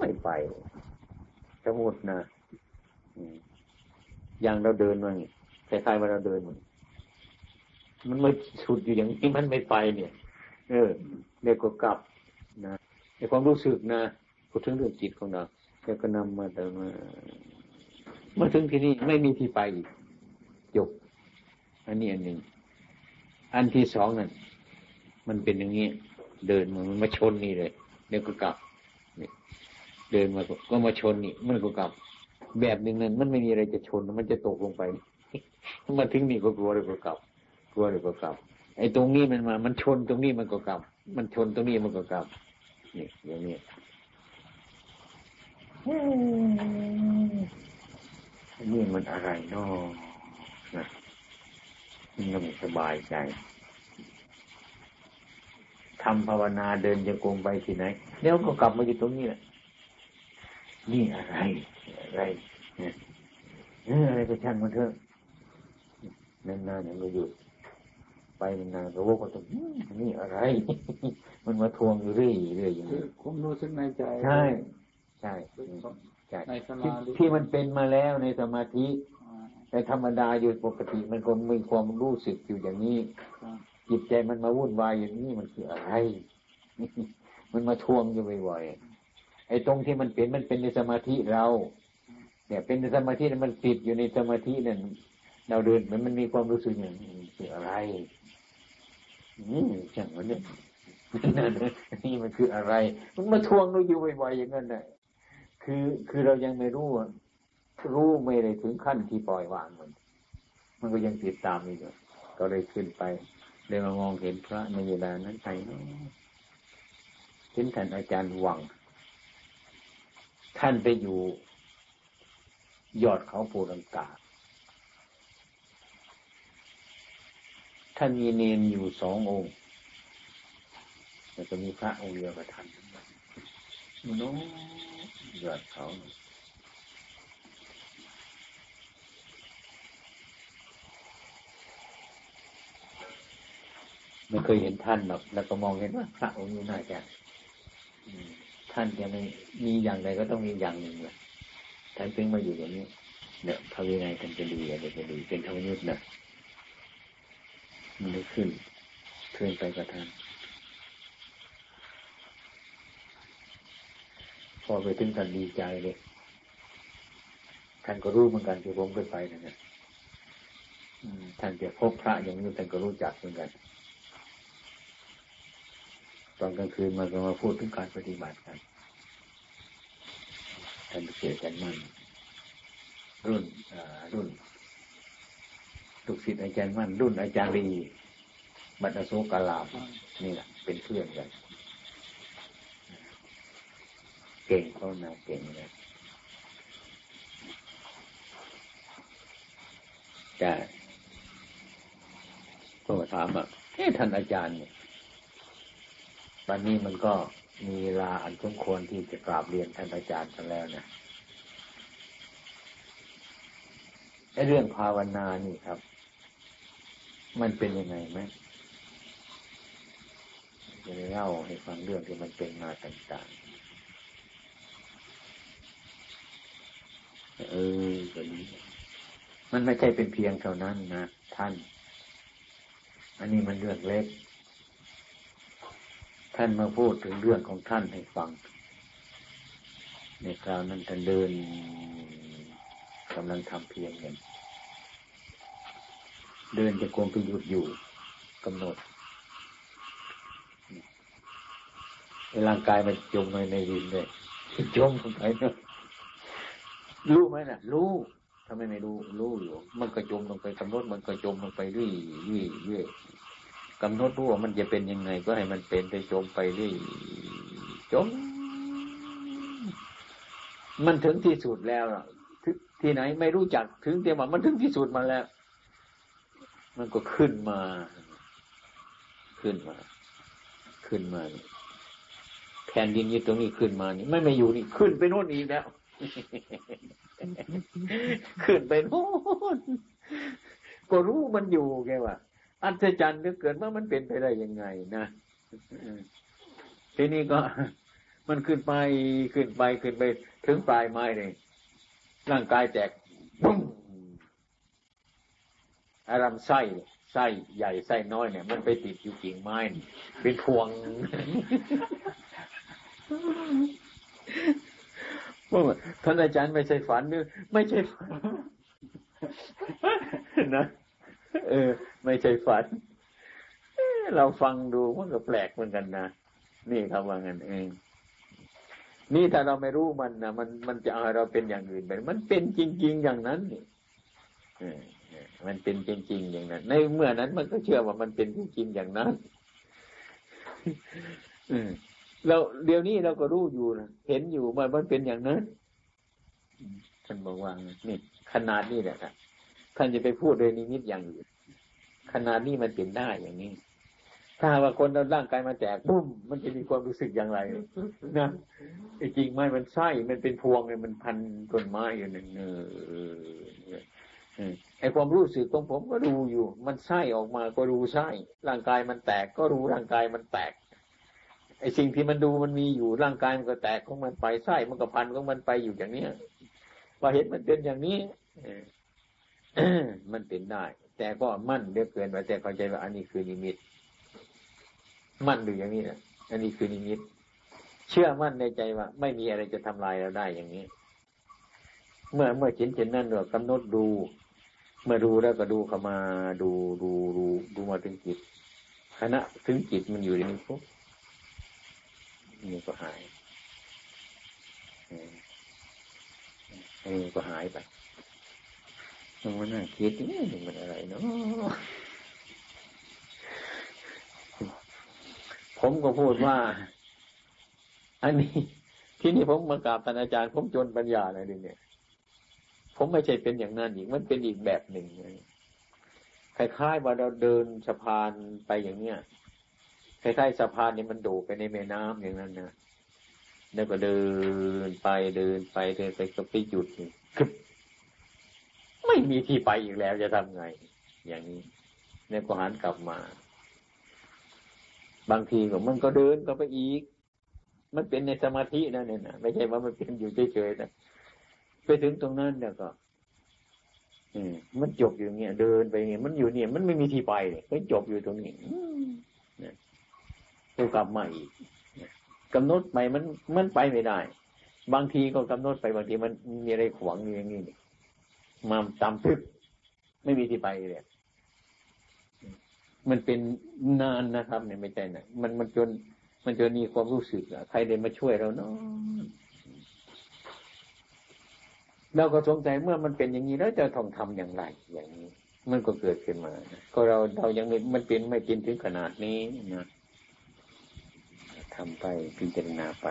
ไม่ไป สมุดนะอย่างเราเดินมาคล้ายๆว่าเราเดินมันมันไม่สุดอยู่อย่างนี้มันไม่ไปเนี่ย เออเด็กก็กลับนะในความรู้สึกนะพูดถึงเรื่องจิตของเราแล้วก็นำมาแต่มามาถึงที่นี่ไม่มีที่ไปอีกจบอันนี้อันหนึ่งอันที่สองนั่นมันเป็นอย่างนี้ เดินมันมาชนนี่เลยเดี๋ยวก็กลับ เดินมาก็มาชนนี่มันก็กลับ แบบหนึ่งนั้นมันไม่มีอะไรจะชนมันจะตกลงไปมาถึงนี่ก็กลัวเลยก็กลับ กลัวเลยก็กลับ ไอ้ตรงนี้มันมา มันชนตรงนี้มันก็กลับ มันชนตรงนี้มันก็กลับนี่อย่างนี้นี่มันอะไรเนาะนะมันไม่สบายใจทำภาวนาเดินจะกงไปที่ไหนเดี๋ยวก็กลับมาอยู่ตรงนี้แหละ นี่อะไร อะไรเนี่ยอะไรก็ช่างมันเถอะนานๆเนี่ยมาหยุดไปนานๆก็วกก็ต้องนี่อะไร มันมาทวงอยู่เรื่อยๆอย่างนี้ผมรู้สึกในใจ ใช่ ใช่ใช่ที่มันเป็นมาแล้วในสมาธิในธรรมดาอยู่ปกติมันก็มีความรู้สึกอยู่อย่างนี้จิตใจมันมาวุ่นวายอย่างนี้มันคืออะไร มันมาทวงอยู่บ่อยๆ ไอ้ตรงที่มันเป็นมันเป็นในสมาธิเรา เนี่ยเป็นในสมาธิมันติดอยู่ในสมาธินั่นเราเดินมันมันมีความรู้สึกอย่างนี้คือะไรนี่ช่างมันเนี่ยนี่มันคืออะไร มันมาทวงเราอยู่บ่อยๆอย่างนั้นน่ะคือคือเรายังไม่รู้รู้ไม่ได้ถึงขั้นที่ปล่อยวางมัน มันก็ยังติดตามอยู่ก็เลยขึ้นไปเลยมามองเห็นพระในเวลานั้นไปเห็นท่านอาจารย์หวัง ท่านไปอยู่ ยอดเขาปูรังกา ท่านมีเนนอยู่สององค์แล้วก็มีพระองค์เดียวกับท่านโน้องยอดเขาไม่เคยเห็นท่านหรอก แล้วก็มองเห็นว่าพระองค์นี้น่าจะ ท่านจะไม่มีอย่างใดก็ต้องมีอย่างหนึ่งแหละท่านเพิ่งมาอยู่อย่างนี้เนี่ยพระวินัยท่านจะดีอะไรจะดีเป็นธรรมยุทธ์นะมันได้ขึ้นขึ้นไปกับท่านพอไปถึงท่านดีใจเลยท่านก็รู้เหมือนกันที่ผมเคยไปนะเนี่ยท่านจะพบพระอย่างนี้ท่านก็รู้จักเหมือนกัน ตอนกลางคืนมาก็มาพูดถึงการปฏิบัติกันท่านเสียกันมันรุ่นรุ่นตุกศิษย์อาจารย์มั่นรุ่นอาจารย์รีบัตรโสกาลามนี่แหละเป็นเพื่อนกัน เก่งเขานาเก่งเลยแต่ก็ถามอะเอ๊ะท่านอาจารย์เนี่ย วันนี้มันก็มีลาอันสมควรที่จะกราบเรียนท่านอาจารย์กันแล้วนะไอ้เรื่องภาวนานี่ครับ มันเป็นยังไงไหมจะเล่าให้ฟังเรื่องที่มันเป็นมาต่างๆ เออแบบนี้ มันไม่ใช่เป็นเพียงเท่านั้นนะท่าน อันนี้มันเรื่องเล็ก ท่านมาพูดถึงเรื่องของท่านให้ฟัง ในคราวนั้นท่านเดินกำลังทำเพียงเงินเดินจะกลมไปหยุดอยู่กำหนดร่างกายมันจมไปในดินเลยจมลงไปเนะรู้ไหมนะ่ะรู้ทำไมไม่รู้รู้อยู่ มันก็จมลงไปกำหนดมันก็จมลงไปเรื่อยเรื่อยเรื่อย กำหนดรู้ว่ามันจะเป็นยังไง ก็ให้มันเป็นไปจมไปเรื่อยจม มันถึงที่สุดแล้วที่ไหนไม่รู้จักถึงแต่ว่ามันถึงที่สุดมาแล้ว มันก็ขึ้นมา ขึ้นมา ขึ้นมาแผ่นดินอยู่ตรงนี้ขึ้นมานี่ไม่ไม่อยู่นี่ขึ้นไปโน่นอีกแล้ว ขึ้นไปโน่นก็รู้มันอยู่แกว่า อัศจรรย์ก็เกิดว่ามันเป็นไปได้ยังไงนะทีนี้ก็ มันขึ้นไปขึ้นไปขึ้นไป ถึงปลายไม้เลยร่างกายแตกปุ้งอารมณ์ไส้ไส้ใหญ่ไส้น้อยเนี่ย มันไปติดอยู่กิ่งไม้เป็นพวงว่าท่านอาจารย์ไม่ใช่ฝันนึกไม่ใช่ฝันนะ เออ ไม่ใช่ฝันเราฟังดูมันก็แปลกเหมือนกันนะนี่ครับว่างั้นเอง นี่ถ้าเราไม่รู้มันนะมันมันจะเอาเราเป็นอย่างอื่นไปมันเป็นจริง ๆ อย่างนั้นนี่มันเป็นจริง ๆ อย่างนั้น ในเมื่อนั้นมันก็เชื่อว่ามันเป็นจริงๆอย่างนั้นเราเดี๋ยวนี้เราก็รู้อยู่นะเห็นอยู่มันมันเป็นอย่างนั้นท่านบอกว่านี่ขนาดนี้แหละครับ ท่านจะไปพูดโดยนิมิตอย่างอื่นขนาดนี้มันเป็นได้อย่างนี้ ถ้าว่าคนเราร่างกายมาแตกปุ้มมันจะมีความรู้สึกอย่างไรนะจริงไม่มันไส้มันเป็นพวงเลยมันพันต้นไม้อยู่หนึ่งเออไอความรู้สึกของผมก็ดูอยู่ มันไส้ออกมาก็รู้ไส้ร่างกายมันแตกก็รู้ร่างกายมันแตกไอสิ่งที่มันดูมันมีอยู่ร่างกายมันก็แตกของมันไปไส้มันก็พันของมันไปอยู่อย่างเนี้ยว่าเห็นมันเป็นอย่างนี้ มันเป็นได้ แต่ก็มั่นเยอะเกินไปแต่เข้าใจว่าอันนี้คือนิมิต มั่นอยู่อย่างนี้นะอันนี้คือนิมิต เชื่อมั่นในใจว่า ไม่มีอะไรจะทำลายเราได้อย่างนี้ เมื่อเมื่อเห็นเห็นนั่นเรากำหนดดู เมื่อดูแล้วก็ดูเข้ามาดูดูดูดูมาถึงจิตขณะถึงจิตมันอยู่ในนี้ปุ๊บนี่ก็หายนี่ก็หายไป มันน่าคิดนี่มันอะไรเนาะผมก็พูดว่า อันนี้ ที่นี่ผมมากราบท่านอาจารย์ ผมจนปัญญาอะไรเนี่ย ผมไม่ใช่เป็นอย่างนั้นอีก มันเป็นอีกแบบหนึ่งคล้ายๆว่าเราเดินสะพานไปอย่างเนี้ยคล้ายๆสะพานนี่มันโดดไปในแม่น้ำอย่างนั้นนะแล้วก็เดินไปเดินไปเดินไปก็ไปหยุดคึบ ไม่มีที่ไปอีกแล้วจะทำไง อย่างนี้เนี่ยก็หันกลับมา บางทีก็มันก็เดินก็ไปอีก มันเป็นในสมาธินะเนี่ยนะไม่ใช่ว่ามันเป็นอยู่เฉยๆนะไปถึงตรงนั้นเนี่ยก็อืมมันจบอยู่เงี้ยเดินไปเงี้ยมันอยู่เนี่ย มันไม่มีที่ไปเลยมันจบอยู่ตรงนี้เนี่ยกลับมาอีกกำหนดไปมันมันไปไม่ได้ บางทีก็กำหนดไปบางทีมันมีอะไรขวางอย่างนี้ มาตามพึบไม่มีที่ไปเลยมันเป็นนานนะครับเนี่ยไม่ใช่นะมันมันจน มันจนมีความรู้สึกอะใครเดินมาช่วยเราเนาะเราก็สงสัยเมื่อมันเป็นอย่างนี้แล้วจะต้องทำอย่างไร อย่างนี้ มันก็เกิดขึ้นมาก็เราเรายังไม่มันเป็นไม่เป็นถึงขนาดนี้นะทำไปพิจารณาไป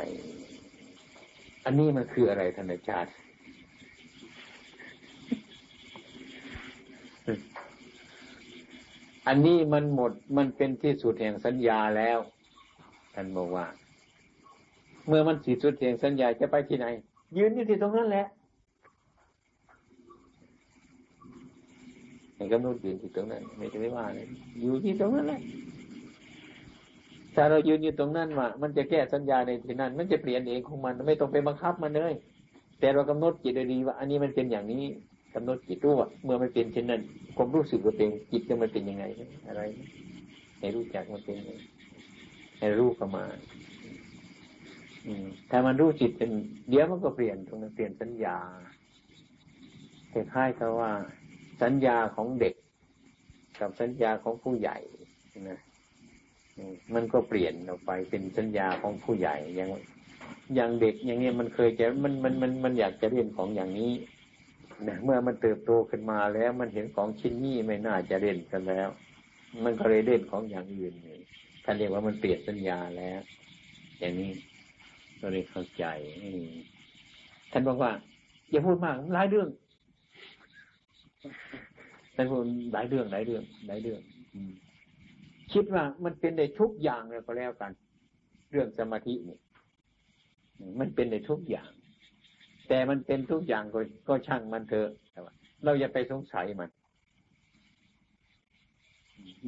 อันนี้มันคืออะไรธนอาจารย์ อันนี้มันหมดมันเป็นที่สุดแห่งสัญญาแล้วท่านบอกว่า เมื่อมันสิ้สุดแห่งสัญญาจะไปที่ไหน ยืนอยู่ที่ตรงนั้นแหละไอ้กำหนดยืนที่ตรงนั้น ไม่จะไม่ว่าเลยอยู่ที่ตรงนั้นแหละถ้าเรายืนอยู่ตรงนั้นว่ามันจะแก้สัญญาในที่นั้น มันจะเปลี่ยนเองของมัน ไม่ต้องไปบังคับมันเลยแต่เรากำหนดจิตดีว่า อันนี้มันเป็นอย่างนี้ กำหนดจิตรู้ว่าเมื่อมันเป็นเช่นนั้นความรู้สึกว่าเป็นจิตจะมันเป็นยังไง อะไรให้รู้จักมันเป็นยังไงให้รู้เข้ามาถ้ามันรู้จิตเป็นเดี๋ยวมันก็เปลี่ยนตรงนั้นเปลี่ยนสัญญาคล้ายๆกับว่า สัญญาของเด็ก กับสัญญาของผู้ใหญ่นะมันก็เปลี่ยนออกไปเป็นสัญญาของผู้ใหญ่อย่างอย่างเด็กอย่างเงี้ยมันเคยจะมันมันมันมันอยากจะเรียนของอย่างนี้ นะเมื่อมันเติบโตขึ้นมาแล้วมันเห็นของชิ้นนี้ไม่น่าจะเล่นกันแล้ว มันก็เลยเล่นของอย่างอื่นนี่ท่านเรียกว่ามันเปลี่ยนสัญญาแล้ว อย่างนี้ก็เลยเข้าใจท่านบอกว่า อย่าพูดมากหลายเรื่องท่านพูดหลายเรื่องหลายเรื่องหลายเรื่องคิดว่ามันเป็นในทุกอย่างเลยก็แล้วกัน เรื่องสมาธินี่มันเป็นในทุกอย่าง แต่มันเป็นทุกอย่างก็ก็ช่างมันเถอะเราอย่าไปสงสัยมัน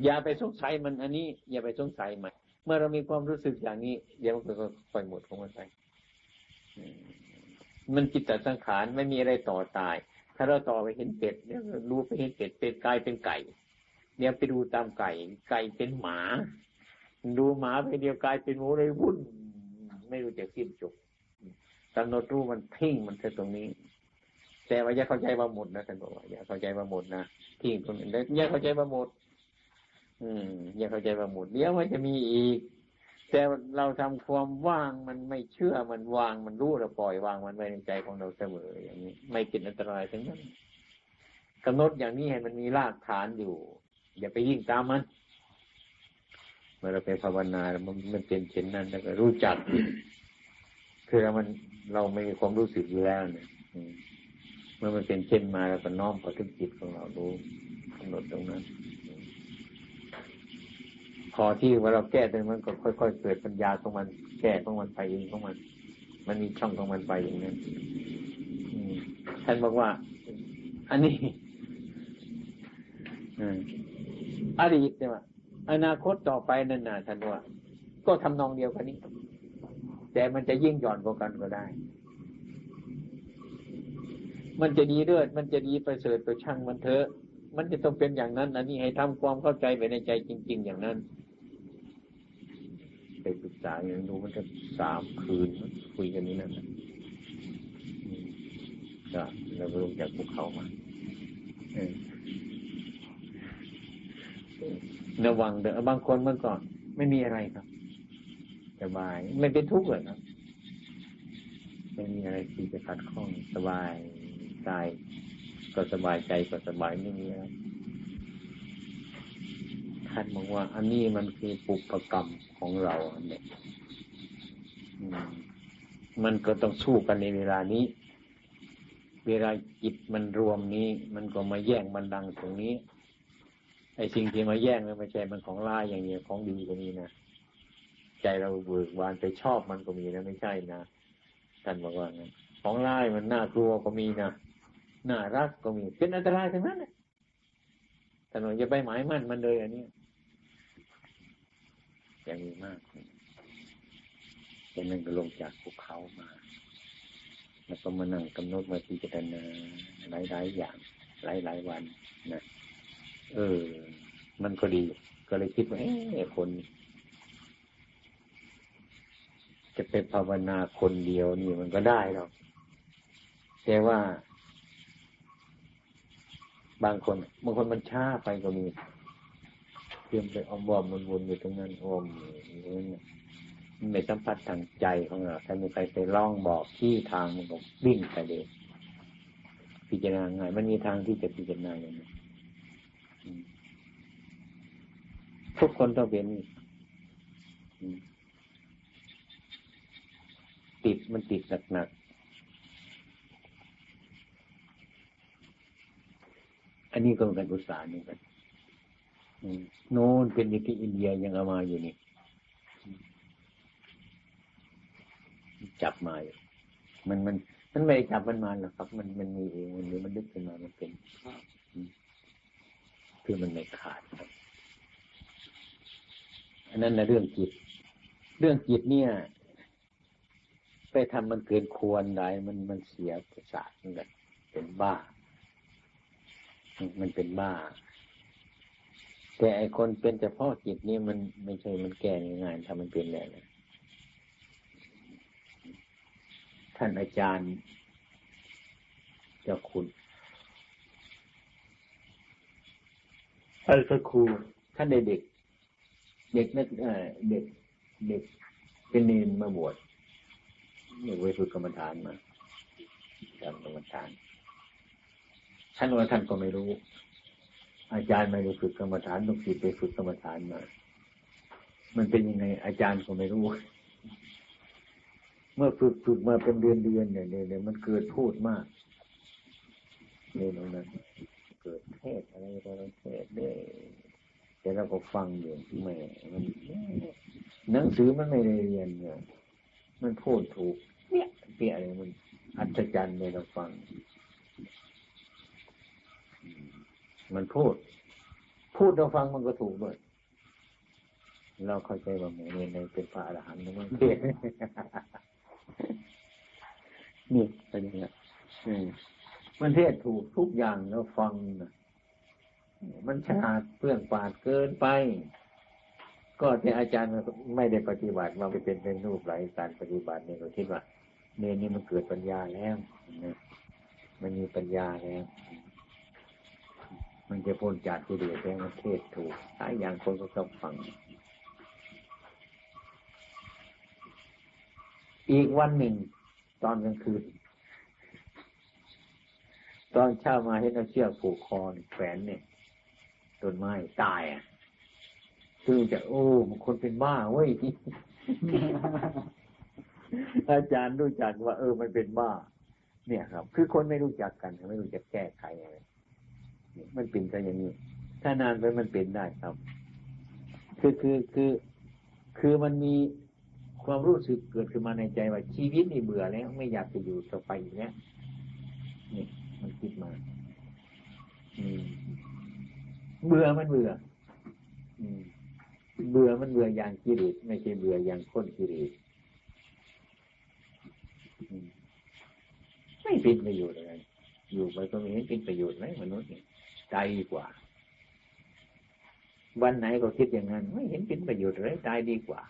อย่าไปสงสัยมัน อันนี้ อย่าไปสงสัยมัน เมื่อเรามีความรู้สึกอย่างนี้ เดี๋ยวมันก็ปล่อยหมดของมันไปมันจิตตสังขารไม่มีอะไรต่อตาย ถ้าเราต่อไปเห็นเป็ดเนี่ยรู้ไปเห็นเป็ดเป็ดกลายเป็นไก่ เนี่ยไปดูตามไก่ ไก่เป็นหมา ดูหมาไปเดียวกลายเป็นหมูเลยวุ่นไม่รู้จะสิ้นจบ กำหนดรู้มันทิ้งมันแค่ตรงนี้ แต่ว่าอย่าเข้าใจว่าหมดนะท่านบอกว่าอย่าเข้าใจว่าหมดนะทิ้งตรงนี้อย่าเข้าใจว่าหมด อืม อย่าเข้าใจว่าหมดเดี๋ยวมันจะมีอีก แต่เราทำความว่างมันไม่เชื่อมันวางมันรู้เราปล่อยวางมันไว้ในใจของเราเสมออย่างนี้ ไม่เป็นอันตรายทั้งนั้นกำหนดอย่างนี้ให้มันมีรากฐานอยู่ อย่าไปยิ่งตามมันเมื่อเราไปภาวนามันมันเป็นเช่นนั้นแล้วก็รู้จัก คือมันเราไม่มีความรู้สึกอยู่แล้วเนี่ยเมื่อมันเป็นเช่นมาเราก็น้อมกับทุกจิตของเราดูกำหนดตรงนั้นพอที่ว่าเราแก้ตรงมันก็ค่อยๆเกิดปัญญาของมัน แก้ของมันไปเองของมัน มันมีช่องของมันไปอย่างนั้นท่านบอกว่า อันนี้อดีตเนี่ยอนาคตต่อไปนั่นน่ะท่านว่า ก็ทำนองเดียวกันนี้ แต่มันจะยิ่งหย่อนกว่ากันก็ได้ มันจะดีเลิศมันจะดีประเสริฐตัวช่างมันเถอะ มันจะต้องเป็นอย่างนั้น อันนี้ให้ทำความเข้าใจไปในใจจริง ๆ อย่างนั้น ไปปรึกษาอย่างดูมันจะสามคืนคุยกันนี้นั่นก็เราลงจากภูเขามาระวังเด้อบางคนเมื่อก่อนไม่มีอะไรครับ สบาย ไม่เป็นทุกข์เลยครับไม่มีอะไรที่จะขัดข้องสบายกายก็สบายใจก็สบายไม่มีอะไรท่านบอกว่า อันนี้มันคือปุปกรรมของเราเนี่ยมันก็ต้องสู้กันในเวลานี้ เวลาจิตมันรวมนี้ มันก็มาแย่งมันดังตรงนี้ ไอ้สิ่งที่มาแย่งมันไม่ใช่มันของลายอย่างเงี้ยของดีกว่านี้นะ ใจเราเบิกบานไปชอบมันก็มีนะไม่ใช่นะท่านบอกว่าไงของร้ายมันน่ากลัวก็มีนะน่ารักก็มี เป็นอันตรายทั้งนั้นเลยท่านบอกอย่าไปหมายมั่นมันเลยอันนี้อย่างนี้มากเป็นนั่นก็ลงจากภูเขามา แล้วก็มานั่งกำหนดมาพิจารณาหลายๆอย่าง หลายๆวันนะเออ มันก็ดี ก็เลยคิดว่าเอ้คน จะเป็นภาวนาคนเดียวนี่มันก็ได้หรอกแต่ว่า บางคนบางคนมันช้าไปก็มีเพียงไปอมวอมมันวนอยู่ตรงนั้นอมอย่างนี้ไม่สัมผัสทางใจของเราถ้ามีใครไปล่องบอกที่ทางมันก็วิ่งไปเลยพิจารณาง่ายมันมีทางที่จะพิจารณาอย่างนี้ทุกคนต้องเป็น ติดมันติดหนักๆอันนี้ก็เป็นอุตสาหนี่กันโน้นเป็นที่อินเดียยังเอามาอยู่นี่ จับมาอยู่มันมันมันไม่ได้จับมันมาหรอกครับ มันมันมีเองมันมีมันดึกขึ้นมามันเป็นคือมันไม่ขาดครับอันนั้นนะเรื่องจิต เรื่องจิตเนี่ย ไปทำมันเกินควรได้มันมันเสียประสาทเหมือนกันเป็นบ้า มันเป็นบ้า แต่ไอคนเป็นเฉพาะจิตนี่มันไม่ใช่มันแก้ง่ายๆถ้ามันเป็นแล้วนะท่านอาจารย์ เจ้าคุณท่านพระครูท่านเด็ก เด็กนักเด็กเด็กเป็นเนนมาบวช นี่ไปฝึกกรรมฐานมาทำกรรมฐาน ท่านว่าท่านก็ไม่รู้ อาจารย์ไม่ได้ฝึกกรรมฐานต้องศิษย์ไปฝึกกรรมฐานมา มันเป็นยังไง อาจารย์ก็ไม่รู้ เมื่อฝึกฝึกมาเป็นเดือนเดือนเนี่ยเนี่ยมันเกิดพูดมากนี่ตรงนั้นเกิดเทศอะไรอะไรเทศเนี่ยแต่เราก็ฟังอยู่แม่มันหนังสือมันไม่ได้เรียนเนี่ยมันพูดถูก เนี่ยเปียอะไรมันอัศจรรย์เลยเราฟัง มันพูด พูดเราฟังมันก็ถูกด้วยเราเข้าใจว่าหมูเนี่ยเป็นพระอรหันต์นะมันเทศนี่เป็นอย่างนี้มันเทศถูกทุกอย่างแล้วฟังนะมันฉลาดเพื่องปาดเกินไป ก็แต่อาจารย์ไม่ได้ปฏิบัติมาไปเป็นเป็นรูปไหลการปฏิบัติเนี่ยเราคิดว่า เนนี่มันเกิดปัญญาแล้วนะมันมีปัญญาแล้ว มันจะพ้นจากกิเลสแล้วมันเทศถูกหลายอย่างคนก็ต้องฟัง อีกวันหนึ่ง ตอนกลางคืน ตอนเช้ามาเห็นเอาเชือกผูกคอแขวนเนี่ยต้นไม้ตายอะคือจะโอ้มันคนเป็นบ้าเว้ย อาจารย์รู้จักว่า เออมันเป็นบ้า เนี่ยครับ คือคนไม่รู้จักกันไม่รู้จักแก้ไขอะไรมันเป็นกันอย่างนี้ถ้านานไปมันเป็นได้ครับ คือคือคือ คือมันมีความรู้สึกเกิดขึ้นมาในใจว่าชีวิตนี่เบื่อแล้ว ไม่อยากจะอยู่ต่อไปอีกแล้วนี่มันคิดมาเบื่อมันเบื่ออืมเบื่อมันเบื่ออย่างกิเลสไม่ใช่เบื่ออย่างคนกิเลส ไม่เป็นประโยชน์อะไร อยู่ไปก็ไม่เห็นเป็นประโยชน์ไหมมนุษย์นี่ตายดีกว่า วันไหนก็คิดอย่างนั้น ไม่เห็นเป็นประโยชน์เลยตายดีกว่า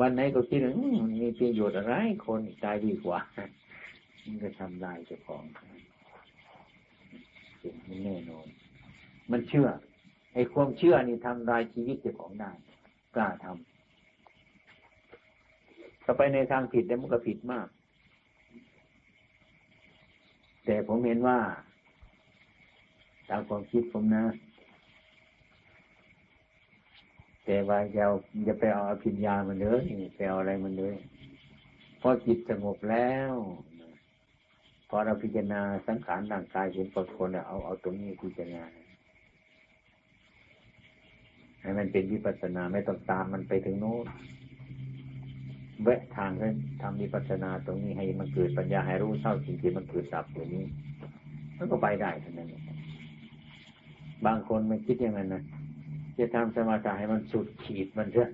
วันไหนก็คิดว่ามีประโยชน์อะไร คนตายดีกว่ามันก็ทำลายเจ้าของมันแน่นอน มันเชื่อไอ้ความเชื่อนี่ทำลายชีวิตเจ้าของได้กล้าทำ ถ้าไปในทางผิดแล้วมันก็ผิดมาก แต่ผมเห็นว่า ตามความคิดผมนะ แต่ว่าอย่าอย่าไปเอาอภิญญามันเลยไปเอาอะไรมันเลยพอจิตสงบแล้ว พอเราพิจารณาสังขารร่างกายเห็นปรากฏเอาเอาตรงนี้พิจารณาให้มันเป็นวิปัสสนาไม่ต้องตามมันไปถึงโน้น แวะทางให้ทำวิปัสสนาตรงนี้ให้มันเกิดปัญญาให้รู้เท่าจริงๆมันเกิดดับตรงนี้มันก็ไปได้เท่านั้นบางคนไม่คิดอย่างนั้นนะจะทำสมาธิให้มันสุดขีดมันเถอะ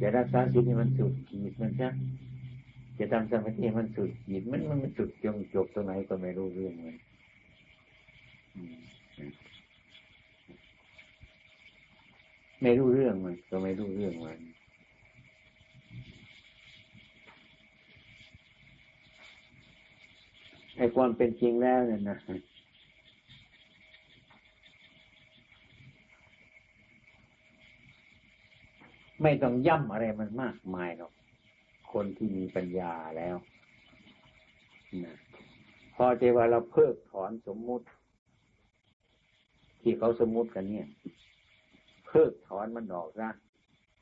จะรักษาศีลให้มันสุดขีดมันเถอะจะทำสมาธิมันสุดขีดมันมันสุดจงจบตรงไหนก็ไม่รู้เรื่องเลยไม่รู้เรื่องมันก็ไม่รู้เรื่องมัน ไอ้ความเป็นจริงแล้วเนี่ยนะไม่ต้องย่ำอะไรมันมากมายหรอก คนที่มีปัญญาแล้วนะพอใจว่าเราเพิกถอนสมมุติ ที่เขาสมมุติกันเนี่ย เพิกถอนมันออกซะ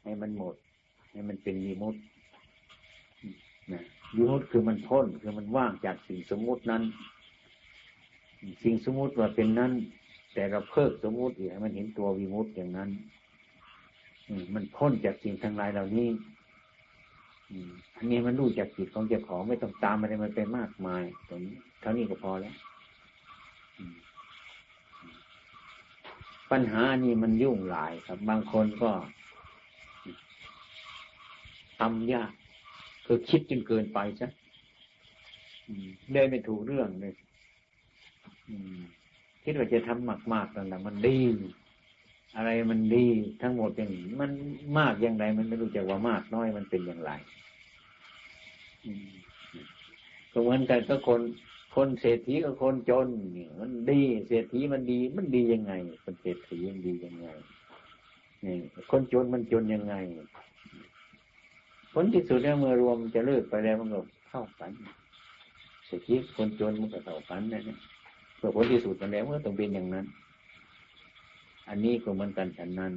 ให้มันหมด ให้มันเป็นวิมุตนะ วิมุตคือมันพ้นคือมันว่างจากสิ่งสมมุตินั้น สิ่งสมมุติว่าเป็นนั้น แต่เราเพิกสมมุติอีกให้มันเห็นตัววิมุตอย่างนั้นมันพ้นจากสิ่งทั้งหลายเหล่านี้อันนี้มันรู้จากจิตของเจ้าของไม่ต้องตามอะไรมันไปมากมายตรงนี้เท่านี้ก็พอแล้วปัญหานี่มันยุ่งหลายครับ บางคนก็ทำยาก คือคิดจนเกินไปซะเดินไม่ถูกเรื่องเลยคิดว่าจะทำมากๆต่างๆมันดี อะไรมันดีทั้งหมดอย่างนี้มันมากอย่างไร มันไม่รู้จักว่ามากน้อยมันเป็นอย่างไรก็เหมือนกันก็คน คนเศรษฐีกับคนจนมันดีเศรษฐีมันดี มันดียังไง คนเศรษฐีมันดียังไงนี่คนจนมันจนยังไง ผลที่สุดแล้วเมื่อรวมจะเลิกไปแล้วมันก็เท่ากันเศรษฐีคนจนมันก็เท่ากันนะเนี่ยผลที่สุดมันแล้วมันต้องเป็นอย่างนั้น อันนี้ก็เหมือนกันฉันนั้น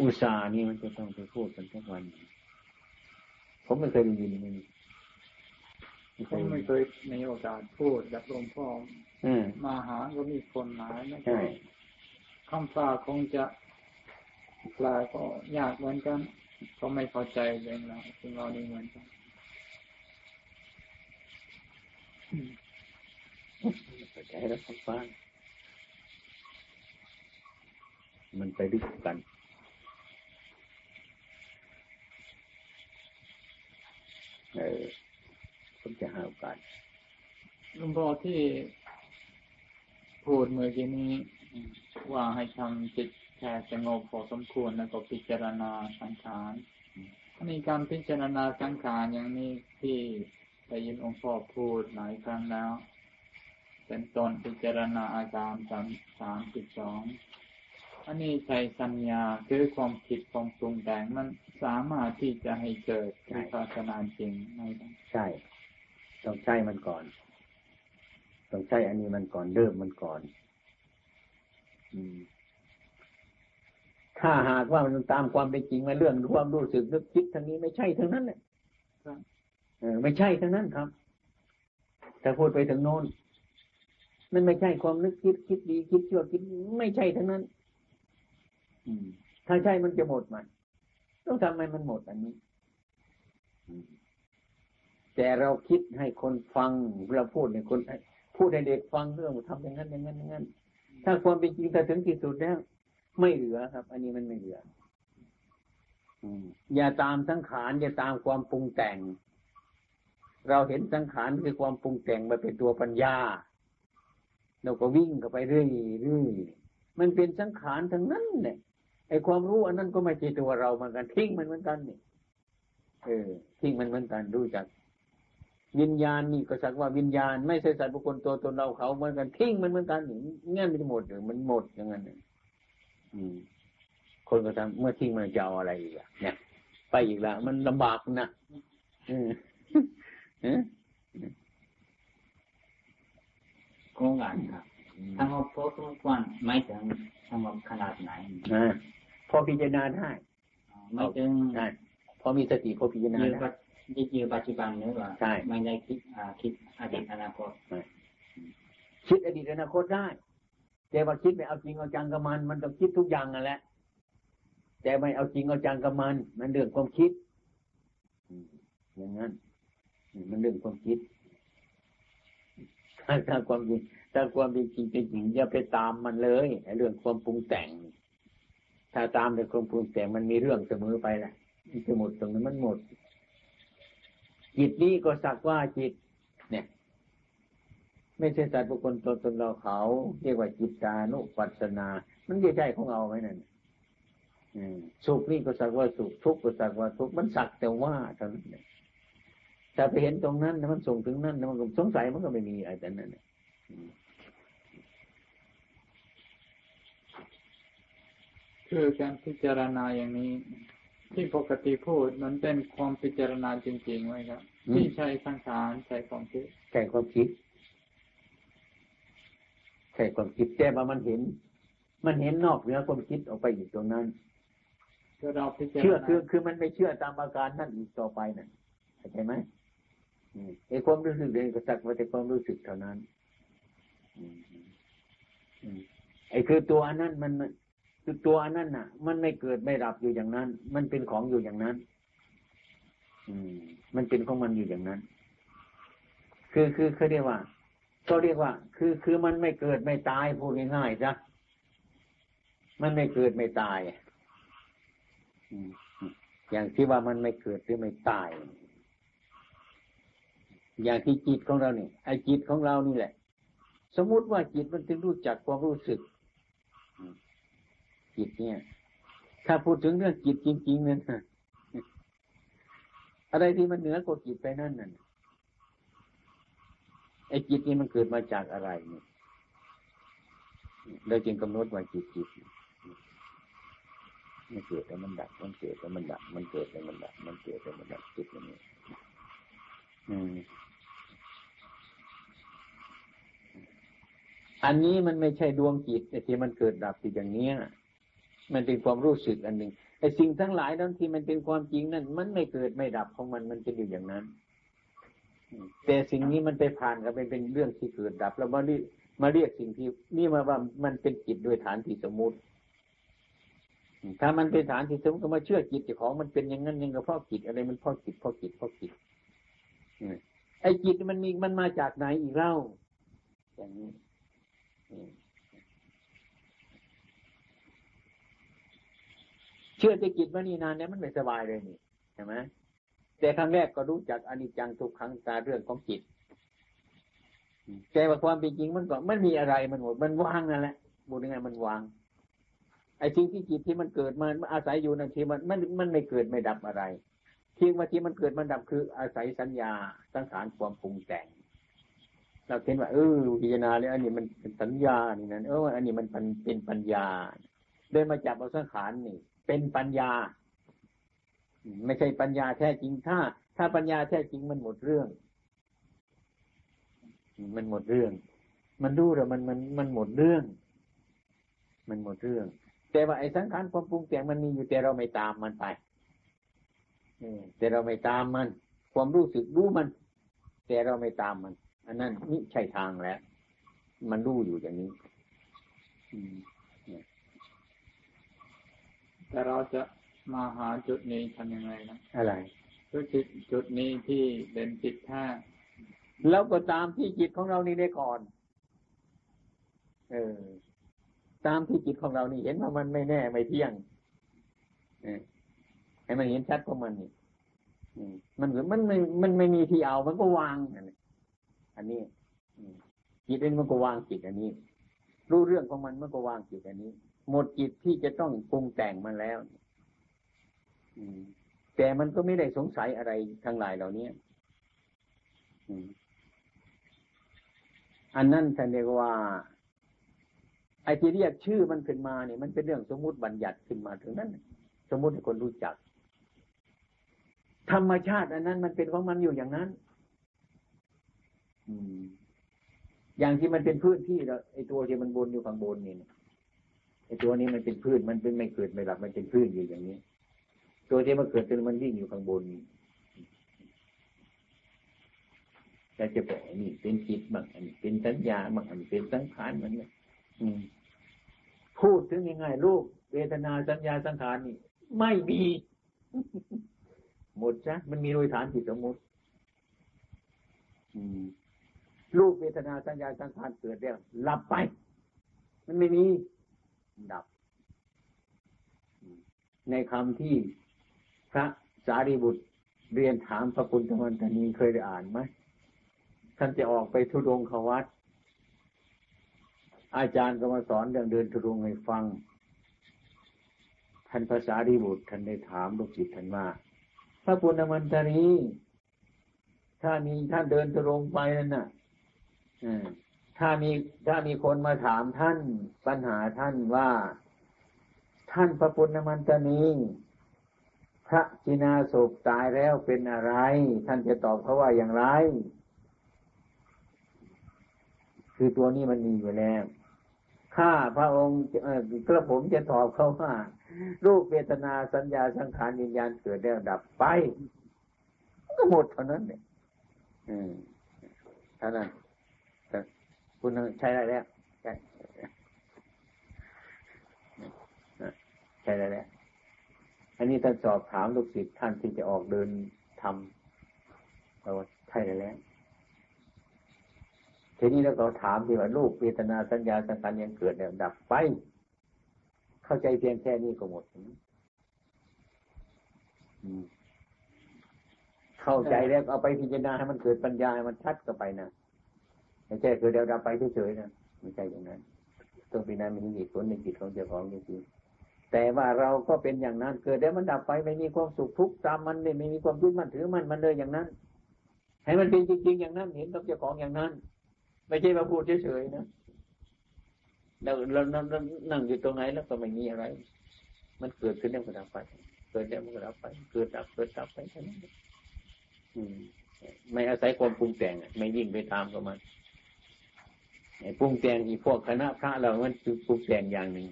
อุตสาห์นี่มันจะต้องไปพูดกันทุกวัน ผมไม่เคยได้ยินมันผมไม่เคยมีโอกาสพูดจากหลวงพ่อมาหาก็มีคนหลายนะคำฟ้าคงจะแปลก็ยากเหมือนกัน ก็ไม่พอใจเลยนะซึ่งเรานี่เหมือนกันเข้าใจแล้วคำฟ้ามันไปดึกกันเออผมจะหาโอกาสหลวงพ่อที่พูดเมื่อกี้นี้ว่าให้ทำจิต แค่สงบพอสมควรแล้วก็พิจารณาสังขารมีการพิจารณาสังขารอย่างนี้ที่ได้ยินองค์พ่อพูดหลายครั้งแล้ว เป็นตนพิจารณาอาการสามสามสิบสองอันนี้ใช้สัญญาคือความคิดความปรุงแต่งมันสามารถที่จะให้เกิดวิปัสสนาจริงไหมใช่ ต้องใช้มันก่อน ต้องใช้อันนี้มันก่อนเริ่มมันก่อน อืม ถ้าหากว่ามันตามความเป็นจริงมาเรื่องความรู้สึกนึกคิดทางนี้ไม่ใช่ทั้งนั้นเนี่ยไม่ใช่ทั้งนั้นครับ แต่พูดไปถึงโน้นมันไม่ใช่ความนึกคิดคิดดีคิดชั่วคิดไม่ใช่ทั้งนั้น อืม ถ้าใช่มันจะหมดมันต้องทำให้มันหมดอันนี้แต่เราคิดให้คนฟังเราพูดให้คนพูดให้เด็กฟังเรื่องทำอย่างนั้นอย่างนั้นอย่างนั้น ถ้าความเป็นจริงถ้าถึงที่สุดแล้ว ไม่เหลือครับ อันนี้มันไม่เหลืออย่าตามสังขารอย่าตามความปรุงแต่ง เราเห็นสังขารคือความปรุงแต่งมาเป็นตัวปัญญา เราก็วิ่งเข้าไปเรื่อยเรื่อยมันเป็นสังขารทั้งนั้นเนี่ยไอ้ความรู้อันนั้นก็ไม่ใช่ตัวเราเหมือนกันทิ้งมันเหมือนกันนี่เออทิ้งมันเหมือนกันรู้จัก วิญญาณนี่ก็สักว่าวิญญาณ ไม่ใช่สัตว์บุคคลตัวตนเราเขาเหมือนกันทิ้งมันเหมือนกันนี่เงี้ยมันหมดเลยมันหมดอย่างนั้นเนี่ย คนก็ทำเมื่อทิ้งมันจะเอาอะไรอีกอะเนี่ย ไปอีกแล้วมันลำบากนะโครงการครับสงบพอสมควรไม่ถึงสงบขนาดไหนพอพิจารณาได้ไม่ถึงพอมีสติพอพิจารณาได้ยืนปัจจุบันนี่ว่าไม่ได้คิดคิดอดีตอนาคตคิดอดีตอนาคตได้ แต่ว่าคิดไม่เอาจริงเอาจังกับมัน มันต้องคิดทุกอย่างนั่นแหละ แต่ไม่เอาจริงเอาจังกับมัน มันเรื่องความคิดอย่างนั้น มันเรื่องความคิดถ้าความจริงถ้าความจริงจริงอย่าไปตามมันเลยเรื่องความปรุงแต่ง ถ้าตามแต่ความปรุงแต่งมันมีเรื่องเสมอไปแหละมันจะหมดตรงนั้นมันหมด จิตนี้ก็สักว่าจิต เนี่ย ไม่ใช่สัตว์บุคคลตัวตนเราเขาเรียกว่าจิตตานุปัสสนา มันจะใช่ของเราไหมนั่นสุขนี่ก็สักว่าสุขทุกข์ก็สักว่าทุกข์มันสักแต่ว่าเท่านั้นถ้าไปเห็นตรงนั้นมันส่งถึงนั้นมันก็สงสัยมันก็ไม่มีอะไรแต่นั้นคือการพิจารณาอย่างนี้ ที่ปกติพูดมันเป็นความพิจารณาจริงๆไหมครับ ที่ใช้สังขารใช้ความคิดใช้ความคิด แค่ความคิดแต่ว่ามันเห็น มันเห็นนอกเหนือความคิดออกไปอยู่ตรงนั้นเชื่อคือคือมันไม่เชื่อตามอาการนั่นอีกต่อไปนั่นเข้าใจไหมไอ้ความรู้สึกเองก็สักว่าแต่ความรู้สึกเท่านั้นไอ้คือตัวอันนั้นมันคือตัวอันนั้นน่ะ มันไม่เกิดไม่ดับอยู่อย่างนั้น มันเป็นของอยู่อย่างนั้น อืม มันเป็นของมันอยู่อย่างนั้น คือคือเขาเรียกว่า ก็เรียกว่า คือคือมันไม่เกิดไม่ตายพูดง่ายๆจ้ะมันไม่เกิดไม่ตายอย่างที่ว่ามันไม่เกิดหรือไม่ตาย อย่างที่จิตของเราเนี่ยไอ้จิตของเรานี่แหละ สมมุติว่าจิตมันถึงรู้จักความรู้สึกจิตเนี่ย ถ้าพูดถึงเรื่องจิตจริงๆเนี่ยอะไรที่มันเหนือกว่าจิตไปนั่นน่ะ ไอ้จิตนี่มันเกิดมาจากอะไรเนี่ยเราจึงกำหนดว่าจิตจิตมันเกิดแต่มันดับ มันเกิดแต่มันดับ มันเกิดแต่มันดับ มันเกิดแต่มันดับจิตอย่างนี้อืมอันนี้มันไม่ใช่ดวงจิตที่มันเกิดดับติดอย่างเนี้ยมันเป็นความรู้สึกอันหนึ่งไอ้สิ่งทั้งหลายนั้นที่มันเป็นความจริงนั่นมันไม่เกิดไม่ดับของมันมันจะอยู่อย่างนั้น แต่สิ่งนี้มันไปผ่านกันเป็นเป็นเรื่องที่เกิดดับ แล้วมาเรียกมาเรียกสิ่งที่นี่มาว่ามันเป็นจิตโดยฐานที่สมมุติถ้ามันเป็นฐานที่สมมติก็มาเชื่อจิตเจ้าของมันเป็นอย่างนั้นยังก็เพราะจิตอะไรมันเพราะจิตเพราะจิตเพราะจิตไอ้จิตมันมีมันมาจากไหนอีกเล่า อย่างนี้เชื่อใจะกิจว่านี่นานเนี่ยมันไม่สบายเลยนี่ใช่ไหม แต่ครั้งแรกก็รู้จักอนิจจังทุกครั้งตาเรื่องของจิต แต่ว่าความเป็นจริงมันก็มันมีอะไรมันหมด มันว่างนั่นแหละบุญยังไงมันวาง ไอ้สิ่งที่จิตที่มันเกิดมันอาศัยอยู่นั่นทีมันมันมันไม่เกิดไม่ดับอะไรที่ว่าที่มันเกิดมันดับคือ อาศัยสัญญาสังขารความปรุงแต่ง เราเห็นว่าเออพิจารณาแล้วอันนี้มันเป็นสัญญานี่นั่นเอออันนี้มันเป็นปัญญา เดินมาจับเอาสังขารนี่ เป็นปัญญา ไม่ใช่ปัญญาแท้จริงถ้า ถ้าปัญญาแท้จริงมันหมดเรื่อง มันหมดเรื่อง มันรู้แล้วมันมันมันหมดเรื่อง มันหมดเรื่อง แต่ว่าไอ้สังขารความปรุงแต่งมันมีอยู่แต่เราไม่ตามมันไปแต่เราไม่ตามมัน ความรู้สึกรู้มัน แต่เราไม่ตามมัน อันนั้นนี่ใช่ทางแล้ว มันรู้อยู่อย่างนี้แต่เราจะ มาหาจุดนี้ทำยังไงนะอะไรจุดจุดนี้ที่เป็นจิตแท้แล้วก็ตามที่จิตของเรานี่ได้ก่อน เออ ตามที่จิตของเรานี่เห็นว่ามันไม่แน่ไม่เที่ยงให้มันเห็นชัดของมันนี่มันมันไม่มันไม่มีที่เอามันก็วางอันนี้จิตเองมันก็วางจิตอันนี้ รู้เรื่องของมันมันก็วางจิตอันนี้ หมดจิตที่จะต้องปรุงแต่งมันแล้ว แต่มันก็ไม่ได้สงสัยอะไรทั้งหลายเหล่านี้อันนั้นแสดงว่า ไอ้ที่เรียกชื่อมันขึ้นมาเนี่ยมันเป็นเรื่องสมมุติบัญญัติขึ้นมาถึงนั้น สมมุติให้คนรู้จัก ธรรมชาติ อันนั้นมันเป็นของมันอยู่อย่างนั้น อืม อย่างที่มันเป็นพื้นที่แล้วไอ้ตัวที่มันบนอยู่ข้างบนนี่ไอ้ตัวนี้มันเป็นพื้นมันเป็นไม่เกิดไม่หลับมันเป็นพื้นอยู่อย่างนี้ ตัวที่มันเกิดเป็นมันวิ่งอยู่ข้างบนแต่จะบอกนี่เป็นจิตบางอันเป็นสัญญาบางอันเป็นสังขารมันเนี่ยพูดถึงยังไงลูกเวทนาสัญญาสังขารนี่ ไม่มีหมดจ้ะมันมีโดยฐานจิตสมมติรูปเวทนาสัญญาสังขารเกิดแล้วหลับไป มันไม่มีดับ ในคำที่ ระสารีบุตรเรียนถามพระคุณธรรมตนีเคยได้อ่านไหมท่านจะออกไปทุดงขวัตอาจารย์ก็มาสอนเรื่องเดินทุดงให้ฟัง ท่านภาษาดีบุตรท่านได้ถามลูกศิษย์ท่านว่าพระปุณมันตรีถ้ามีท่านเดินตรงไปนั่นน่ะถ้ามีถ้ามีคนมาถามท่านปัญหาท่านว่า ท่านพระปุณมันตรี พระจินาศพตายแล้วเป็นอะไร ท่านจะตอบเขาว่าอย่างไร คือตัวนี้มันมีอยู่แล้วข้าพระองค์กระผมจะตอบเขาว่า รูปเวทนาสัญญาสังขารวิญญาณเกิดแล้วดับไป ก็หมดเท่านั้นเนี่ยอืมเท่านั้นคุณใช้ได้แล้วใช่ใช่ได้แล้ว อันนี้ท่านสอบถามลูกศิษย์ท่านที่จะออกเดินทำเราใช่แล้วทีนี้แล้วก็ถามที่ว่าลูกเวทนาสัญญาสังขารยังเกิดแล้วดับไป เข้าใจเพียงแค่นี้ก็หมดเข้าใจแล้วเอาไปพิจารณาให้มันเกิดปัญญาให้มันชัดก็ไปนะไม่ใช่เกิดเดี๋ยวดับไปเฉยๆนะไม่ใช่อย่างนั้นต้องพิจารณามีเหตุผลในจิตของเจ้าของจริงๆ แต่ว่าเราก็เป็นอย่างนั้น เกิดแล้วมันดับไปไม่มีความสุขทุกข์ตามมันเลยไม่มีความยึดมั่นถือมันมันเลยอย่างนั้น ให้มันเป็นจริง ๆ อย่างนั้นเห็นกับเจ้าของอย่างนั้น ไม่ใช่มาพูดเฉยๆนะเราเรานั่งอยู่ตรงไหนแล้วก็ไม่มีอะไร มันเกิดขึ้นแล้วก็ดับไป เกิดแล้วมันก็ดับไป เกิดดับเกิดดับไปแค่นั้นไม่อาศัยความปรุงแต่งไม่ยิ่งไปตามกับมันปรุงแต่งอีพวกคณะพระเรามันคือปรุงแต่งอย่างหนึ่ง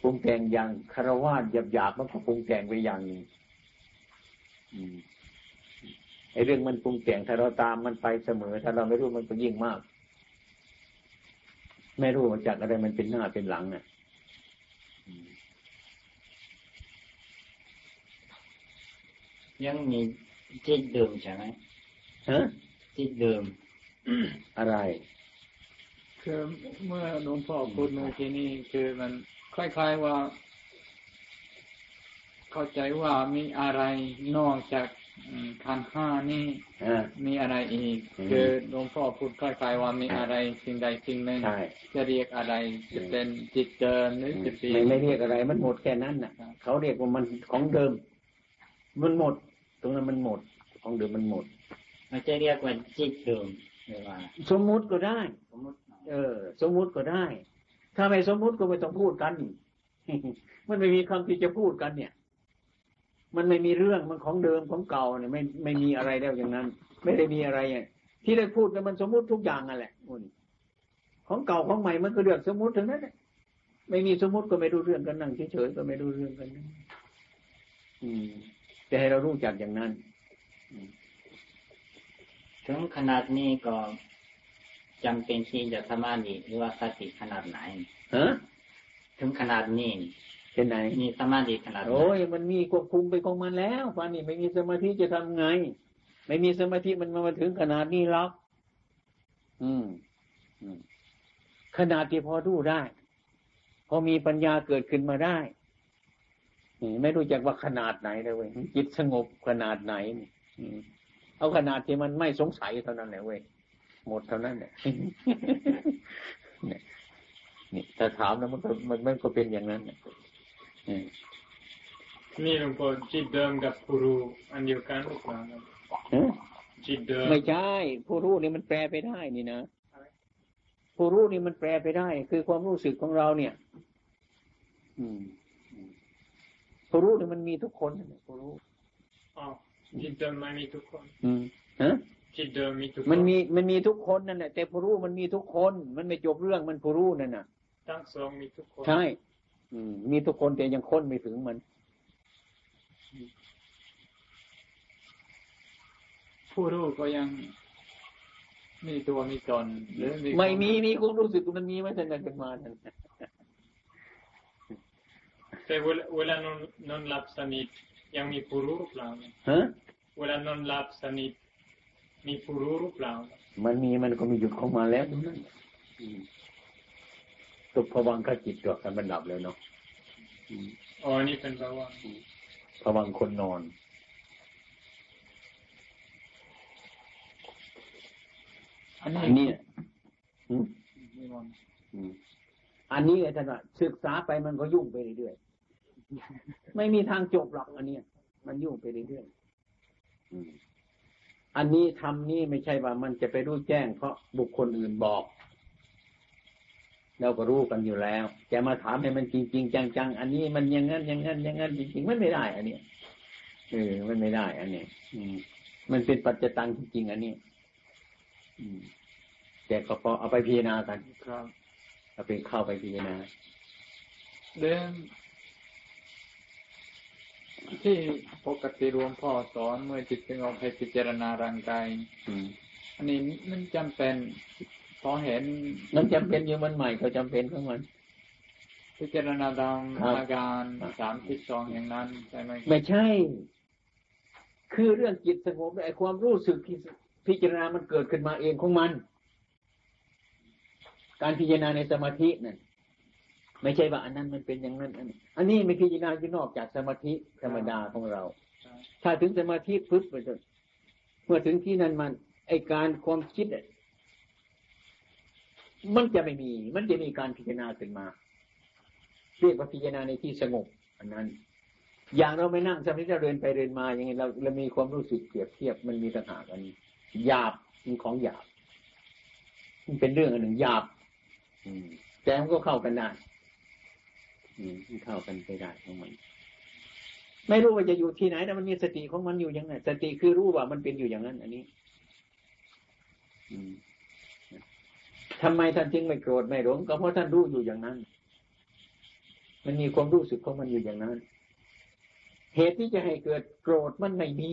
ปรุงแต่งอย่างคารวะหยาบๆมันก็ปรุงแต่งไปอย่างหนึ่งไอ้เรื่องมันปรุงแต่งถ้าเราตามมันไปเสมอ ถ้าเราไม่รู้มันก็ยิ่งมาก ไม่รู้จากอะไรมันเป็นหน้าเป็นหลังเนี่ยยังมีจิตเดิมใช่ไหมฮะจิตเดิมอะไร คือเมื่อหลวงพ่อพูดเมื่อกี้นี้คือมัน คล้ายๆว่า เข้าใจว่ามีอะไรนอกจากขันห้านี่มีอะไรอีกคือหลวงพ่อพูดคล้ายๆว่ามีอะไรสิ่งใดสิ่งหนึ่งจะเรียกอะไรจะเป็นจิตเดิมหรือจิตไม่ไม่เรียกอะไร มันหมดแค่นั้นน่ะ เขาเรียกว่ามันของเดิม มันหมด ตรงนั้นมันหมด ของเดิมมันหมดมันจะเรียกว่าจิตเดิมหรือว่าสมมุติก็ได้ สมมติ เออ สมมุติก็ได้ ถ้าไม่สมมุติก็ไม่ต้องพูดกันมันไม่มีคำที่จะพูดกันเนี่ย มันไม่มีเรื่องมันของเดิมของเก่าเนี่ยไม่ไม่มีอะไรแล้วอย่างนั้น ไม่ได้มีอะไรเนี่ยที่ได้พูดกันมันสมมุติทุกอย่างนั่นแหละคุณของเก่าของใหม่มันก็เรื่องสมมุติทั้งนั้นไม่มีสมมุติก็ไม่รู้เรื่องกันนั่งเฉยๆก็ไม่รู้เรื่องกันอืมแต่ให้เรารู้จักอย่างนั้นถึงขนาดนี้ก็ จำเป็นที่จะสมาธิหรือว่าสติขนาดไหนฮะถึงขนาดนี้เป็นไหนมีสมาธิขนาดโอ้ยมันมีควบคุมไปของมันแล้วฟ้านี่ไม่มีสมาธิจะทำไง ไม่มีสมาธิมันมาถึงขนาดนี้หรอกอืมขนาดที่พอดูได้ พอมีปัญญาเกิดขึ้นมาได้ไม่รู้จักว่าขนาดไหนเลยเว้ยจิตสงบขนาดไหนเอาขนาดที่มันไม่สงสัยเท่านั้นแหละเว้ย หมดเท่านั้นแหละนี่ถ้าถามแล้วมันก็มันมันก็เป็นอย่างนั้นนี่หลวงพ่อจิตเดิมกับผู้รู้อันเดียวกันหรือเปล่าจิตเดิมไม่ใช่ผู้รู้นี่มันแปลไปได้นี่นะผู้รู้นี่มันแปลไปได้ คือความรู้สึกของเราเนี่ย อืมผู้รู้นี่มันมีทุกคนผู้รู้อ๋อจิตเดิมมันมีทุกคน อืมฮะ จิตเดิมมีทุกมันมีมันมีทุกคนนั่นแหละแต่ผู้รู้มันมีทุกคน มันไม่จบเรื่องมันผู้รู้นั่นน่ะทั้งสองมีทุกคนใช่มีทุกคนแต่ยังค้นไม่ถึงมัน ผู้รู้ก็ยังมีตัวมีตนหรือไม่มีมีความรู้สึกมันมีไม่ทันกันมาทันแต่เวลาเวลานอนนอนหลับสนิทยังมีผู้รู้หรือเปล่าฮะเวลานอนหลับสนิท มีผู้รู้หรือเปล่ามันมีมันก็มีหยุดเข้ามาแล้วนั่นตุพวังขจิตตัวกันมันดับเลยเนาะอ๋อ นี่เป็นภวังภวังคนนอน อันนี้อันนี้อาจารย์ศึกษาไปมันก็ยุ่งไปเรื่อยๆ ไม่มีทางจบหรอกอันนี้มันยุ่งไปเรื่อยๆ อันนี้ทำนี่ไม่ใช่ว่ามันจะไปรู้แจ้ง เพราะบุคคลอื่นบอกเราก็รู้กันอยู่แล้วจะมาถามให้มันจริงจริงจังๆ อันนี้มันยังงั้นยังงั้นยังงั้นจริงๆมันไม่ได้ อันนี้เออมันไม่ได้ อันนี้อืมมันเป็นปัจจตังจริงๆอันนี้ อืม แต่ก็พอเอาไปพิจารณากันครับเอาไปเข้าไปพิจารณาเรื่อง ที่ปกติรวมพ่อสอนเมื่อจิตสงบให้พิจารณาร่างกายอันนี้มันจำเป็นพอเห็นมันจำเป็นอยู่มันใหม่ก็จำเป็นของมัน พิจารณาตามอาการสามทิศสองอย่างนั้นใช่ไหมไม่ใช่ คือเรื่องจิตสงบไอ้ความรู้สึกที่พิจารณามันเกิดขึ้นมาเองของมัน การพิจารณาในสมาธินั่น ไม่ใช่ว่าอันนั้นมันเป็นอย่างนั้นอันนี้ไม่พิจารณาที่นอกจากสมาธิธรรมดาของเรา ถ้าถึงสมาธิพึ่งไปจนเมื่อถึงที่นั้นมัน ไอการความคิดมันจะไม่มี มันจะมีการพิจารณาขึ้นมา เรียกว่าพิจารณาในที่สงบ อันนั้น อย่างเราไม่นั่งสมาธิเราเดินไปเดินมาอย่างนี้เราเรามีความรู้สึกเปรียบเทียบมันมีต่างหากอันนี้หยาบมันของหยาบ มันเป็นเรื่องอันหนึ่งหยาบ อืมแต่มันก็เข้ากันได้ อืมเข้ากันไปได้ของมัน ไม่รู้ว่าจะอยู่ที่ไหนแต่มันมีสติของมันอยู่อย่างไงสติคือรู้ว่ามันเป็นอยู่อย่างนั้น อันนี้ อืมทำไมท่านจึงไม่โกรธไม่หลงก็เพราะท่านรู้อยู่อย่างนั้น มันมีความรู้สึกของมันอยู่อย่างนั้น เหตุที่จะให้เกิดโกรธมันไม่มี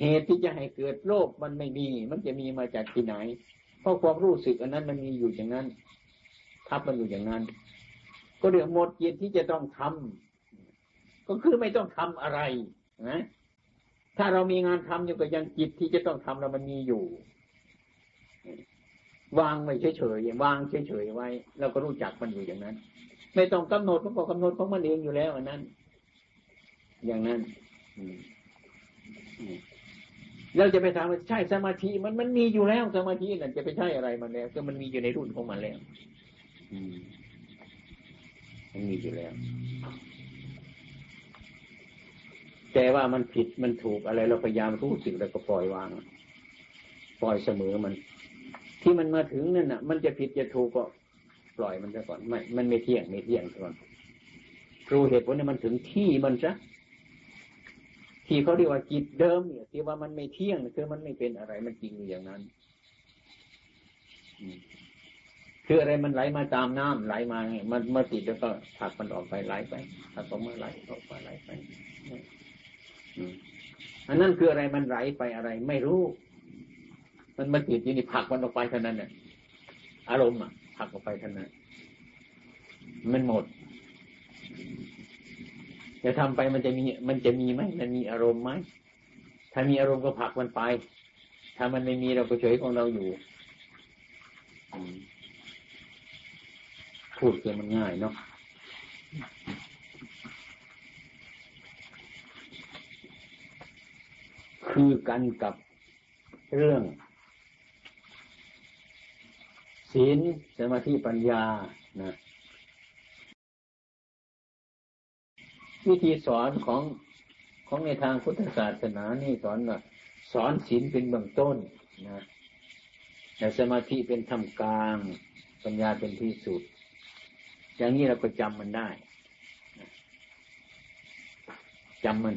เหตุที่จะให้เกิดโลภมันไม่มี มันจะมีมาจากที่ไหน เพราะความรู้สึกอันนั้นมันมีอยู่อย่างนั้น ทับมันอยู่อย่างนั้น ก็เรื่องหมดจิตที่จะต้องทำก็คือไม่ต้องทำอะไรนะถ้าเรามีงานทำอยู่ก็ยังจิตที่จะต้องทำเรามันมีอยู่ วางไว้เฉยๆวางเฉยๆไว้เราก็รู้จักมันอยู่อย่างนั้น ไม่ต้องกำหนดมันก็กำหนดของมันเองอยู่แล้วอันนั้น อย่างนั้น เราจะไปถามว่าใช่สมาธิมันมันมีอยู่แล้วสมาธินั่นจะไปใช่อะไรมันแล้วก็มันมีอยู่ในรุ่นของมันแล้วมันมีอยู่แล้ว แต่ว่ามันผิดมันถูกอะไร เราพยายามรู้สึกแล้วก็ปล่อยวาง ปล่อยเสมอมัน ที่มันมาถึงนั่นน่ะ มันจะผิดจะถูกก็ปล่อยมันซะก่อนไม่ มันไม่เที่ยงไม่เที่ยงก่อนรู้เหตุผลเนี่ยมันถึงที่มันซะ ที่เขาเรียกว่าจิตเดิมเนี่ยที่ว่ามันไม่เที่ยงคือมันไม่เป็นอะไรมันจริงอยู่อย่างนั้นคืออะไรมันไหลมาตามน้ำไหลมาไงมันมาติดแล้วก็ผักมันออกไปไหลไปผักออกมาไหลออกไปไหลไปอันนั้นคืออะไรมันไหลไปอะไร ไม่รู้ มันมาติดอยู่นี่ผักมันออกไปเท่านั้นเนี่ยอารมณ์อะผักออกไปเท่านั้นมันหมด จะทำไปมันจะมี มันจะมีไหมมันมีอารมณ์ไหมถ้ามีอารมณ์ก็ผลักมันไป ถ้ามันไม่มีเราก็เฉยของเราอยู่พูดคือมันง่ายเนาะคือกันกับเรื่องศีลสมาธิปัญญานะ วิธีสอนของของในทางพุทธศาสนานี่สอนว่าสอนศีลเป็นเบื้องต้นนะแต่สมาธิเป็นธรรมกลาง ปัญญาเป็นที่สุด อย่างนี้เราก็จำมันได้จำมัน